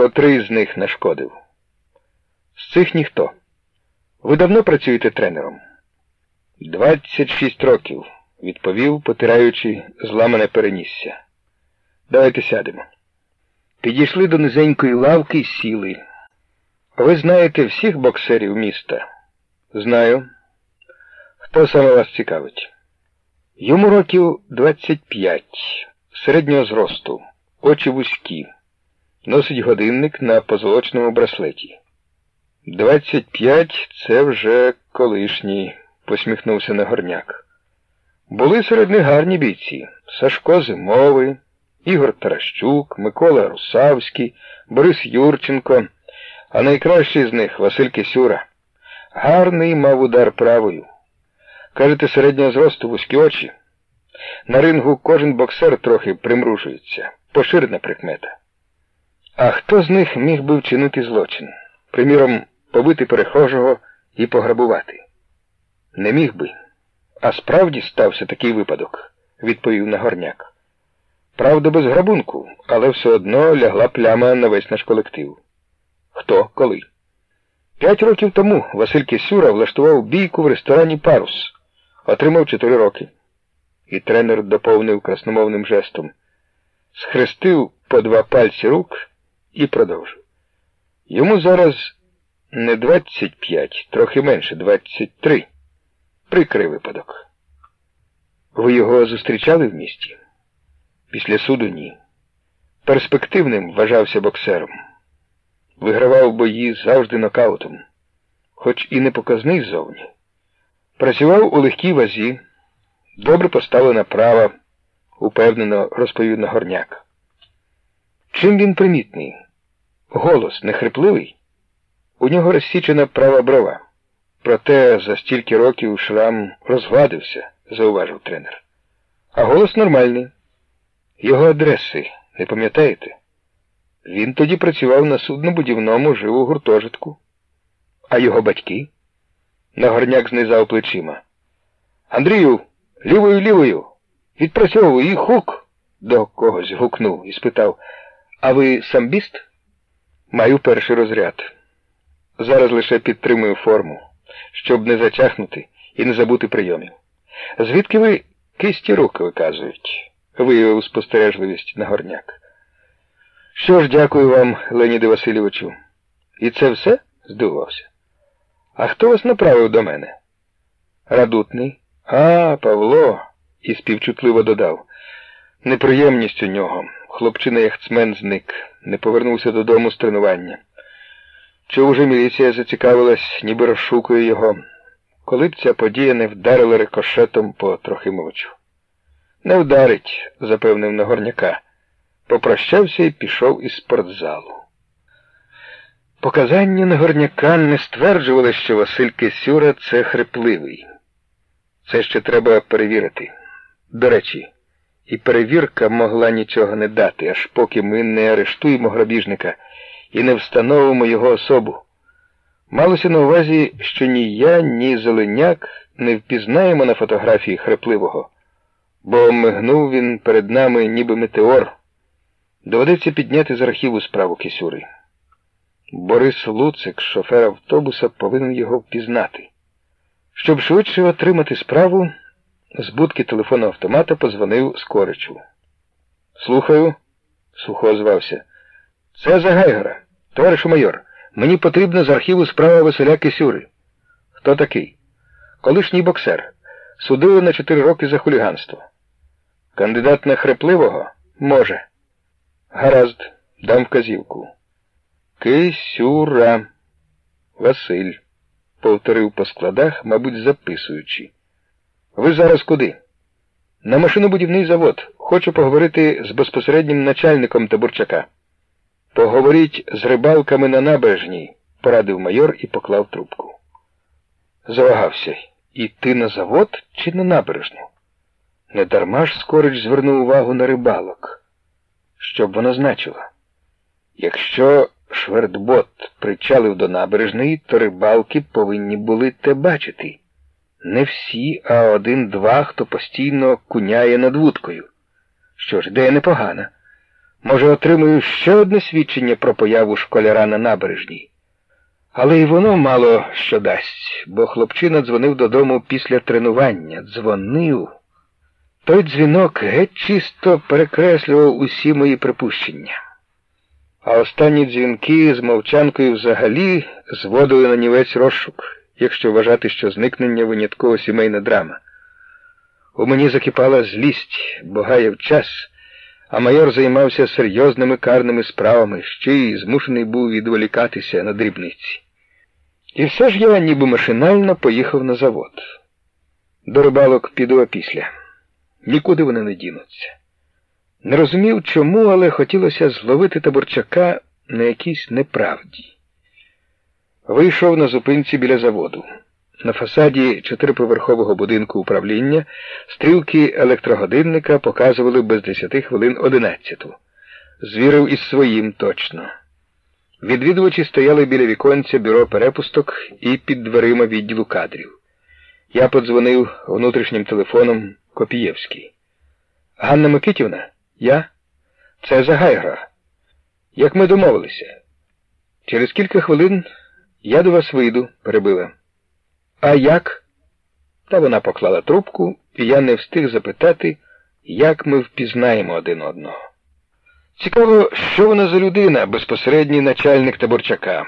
Котрий з них нашкодив? З цих ніхто. Ви давно працюєте тренером? Двадцять шість років, відповів, потираючи зламане перенісся. Давайте сядемо. Підійшли до низенької лавки і сіли. Ви знаєте всіх боксерів міста? Знаю. Хто саме вас цікавить? Йому років 25, середнього зросту, очі вузькі, носить годинник на позолочному браслеті. 25 це вже колишній, посміхнувся Нагорняк. Були серед них гарні бійці Сашко Зимовий, Ігор Таращук, Микола Русавський, Борис Юрченко, а найкращий з них Василь Кисюра. Гарний мав удар правою. Кажете, середнього зросту вузькі очі. На рингу кожен боксер трохи примружується, поширена прикмета. А хто з них міг би вчинити злочин? Приміром, побити перехожого і пограбувати? Не міг би. А справді стався такий випадок, відповів Нагорняк. Правда, без грабунку, але все одно лягла пляма на весь наш колектив. Хто, коли? П'ять років тому Василь Кисюра влаштував бійку в ресторані Парус, отримав чотири роки. І тренер доповнив красномовним жестом, схрестив по два пальці рук і продовжив. Йому зараз не 25, трохи менше, 23. Прикрий випадок. Ви його зустрічали в місті? Після суду ні. Перспективним вважався боксером. Вигравав бої завжди нокаутом, хоч і не показний ззовні. Працював у легкій вазі, добре поставлена права, упевнено розповів Нагорняк. Чим він примітний? Голос нехрипливий? У нього розсічена права брова. Проте за стільки років шрам розгладився, зауважив тренер. А голос нормальний. Його адреси, не пам'ятаєте? Він тоді працював на суднобудівному живу гуртожитку. А його батьки? Нагорняк знизав плечима. Андрію, лівою лівою. Відпрацьовуй і хук. До когось гукнув і спитав. А ви самбіст? Маю перший розряд. Зараз лише підтримую форму, щоб не зачахнути і не забути прийомів. Звідки ви кисті руки виказують? виявив спостережливість Нагорняк. Що ж, дякую вам, Леоніде Васильовичу. І це все? здивувався. А хто вас направив до мене? Радутний. А, Павло, і співчутливо додав. Неприємність у нього. Хлопчина яхцмен зник, не повернувся додому з тренування. Чи уже міліція зацікавилась, ніби розшукує його, коли б ця подія не вдарила рикошетом по Трохимовичу. Не вдарить, запевнив Нагорняка. Попрощався і пішов із спортзалу. Показання Нагорняка не стверджували, що Василь Кисюра це хрипливий. Це ще треба перевірити. До речі, і перевірка могла нічого не дати, аж поки ми не арештуємо грабіжника і не встановимо його особу. Малося на увазі, що ні я, ні Зеленяк не впізнаємо на фотографії хрипливого, бо мигнув він перед нами ніби метеор. Доведеться підняти з архіву справу Кисюри. Борис Луцик, шофер автобуса, повинен його впізнати. Щоб швидше отримати справу, з будки телефону автомата позвонив Скоричу. Слухаю, сухо озвався. Це Загайгора. Товаришу майор, мені потрібна з архіву справа Василя Кисюри. Хто такий? Колишній боксер. Судили на чотири роки за хуліганство. Кандидат на хрепливого? Може. Гаразд, дам вказівку. Кисюра. Василь, повторив по складах, мабуть, записуючи. Ви зараз куди? На машинобудівний завод. Хочу поговорити з безпосереднім начальником Табурчака. Поговоріть з рибалками на набережній, порадив майор і поклав трубку. Завагався. Іти на завод чи на набережну? Недарма ж скорич звернув увагу на рибалок. Що б воно значило? Якщо швертбот причалив до набережної, то рибалки повинні були те бачити. Не всі, а один-два, хто постійно куняє над вудкою. Що ж, ідея непогана. Може, отримую ще одне свідчення про появу школяра на набережній. Але й воно мало що дасть, бо хлопчина дзвонив додому після тренування. Дзвонив. Той дзвінок геть чисто перекреслював усі мої припущення. А останні дзвінки з мовчанкою взагалі зводили на нівець розшук, якщо вважати, що зникнення винятково сімейна драма. У мені закипала злість, бо гаяв час, а майор займався серйозними карними справами, ще й змушений був відволікатися на дрібниці. І все ж я ніби машинально поїхав на завод. До рибалок піду опісля. Нікуди вони не дінуться. Не розумів чому, але хотілося зловити таборчака на якійсь неправді. Вийшов на зупинці біля заводу. На фасаді чотириповерхового будинку управління стрілки електрогодинника показували без десяти хвилин одинадцяту. Звірив із своїм точно. Відвідувачі стояли біля віконця бюро перепусток і під дверима відділу кадрів. Я подзвонив внутрішнім телефоном Копієвський. Ганна Микитівна? Я? Це Загайгра. Як ми домовилися? Через кілька хвилин я до вас вийду, перебила. А як? Та вона поклала трубку, і я не встиг запитати, як ми впізнаємо один одного. Цікаво, що вона за людина, безпосередній начальник таборчака.